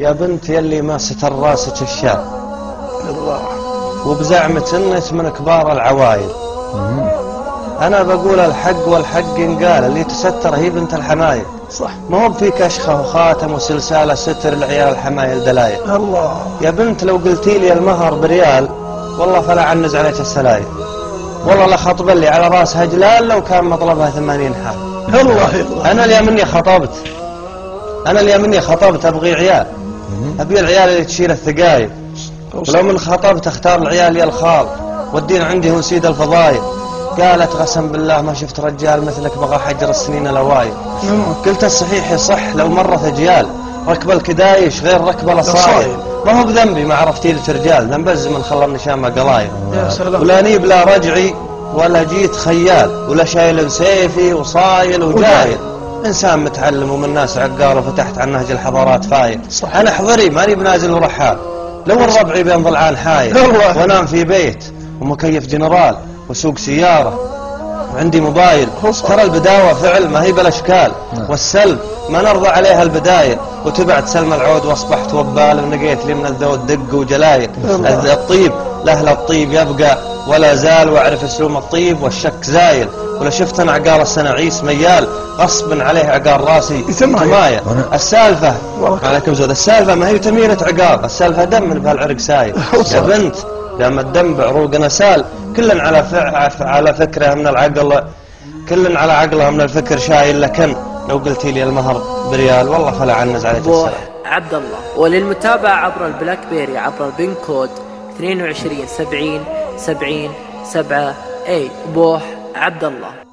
يا بنت يلي ما ستر راسك الشاب. وبزعمة إنك من كبار العوائل أنا بقول الحق والحق ينقال اللي تستر هي بنت الحمايل صح. ما هو في كشخة وخاتم وسلسالة ستر العيال الحمايل دلايل. الله. يا بنت لو قلتي لي المهر بريال والله فلا عنز عليك السلايل. والله لا خطب لي على راسها جلال لو كان مطلبها ثمانين حال. الله الله. أنا اليوم إني خطبت. أنا اليوم إني خطبت أبغي عيال. أبي العيال اللي تشيل الثقايل. ولو من خطبت أختار العيال يا الخال. والدين عندي هو سيد الفضايل قالت قسم بالله ما شفت رجال مثلك بغى حجر السنين الاوائل قلت الصحيح يصح لو مرت اجيال ركب الكدايش غير ركب الأصايل. الأصايل. ما هو بذنبي ما عرفتي لك رجال ذنب الزمن خلى شامة قلايل. ولا نيب لا رجعي ولا جيت خيال. ولا شايل سيفي وصايل وجايل. إنسان متعلم ومن ناس عقار وفتحت عن نهج الحضارات file صح. أنا حضري ماني بنازل ورحال. لو ربعي بين ضلعان حايل. وانام في بيت ومكيف جنرال وسوق سيارة. وعندي موبايل. ترى البداوة فعل ما هي بالاشكال والسلب ما نرضى عليها البدايل. وتبعت سلم العود وأصبحت وبال ونقيت لي من الذود دق وجلايل. الطيب. لأهل الطيب يبقى ولا زال وأعرف اسلوم الطيب والشك زايل ولا شفت أنا عقار السنعيس ميال غصب عليه عقار راسي تماية. السالفة والله. عليكم زود السالفة ما هي تمينة عقار السالفة دم من بهالعرق سايل. يا بنت لما الدم بعروقنا سال. كل على فع... على فكرة من العقل كل على عقله من الفكر شايل لكن. لو قلتي لي المهر بريال والله فلا عنز عليك السلام. عبد الله. وللمتابعة عبر ال BlackBerry عبر ال pin code. 22 70 70 7 اي بوح عبد الله.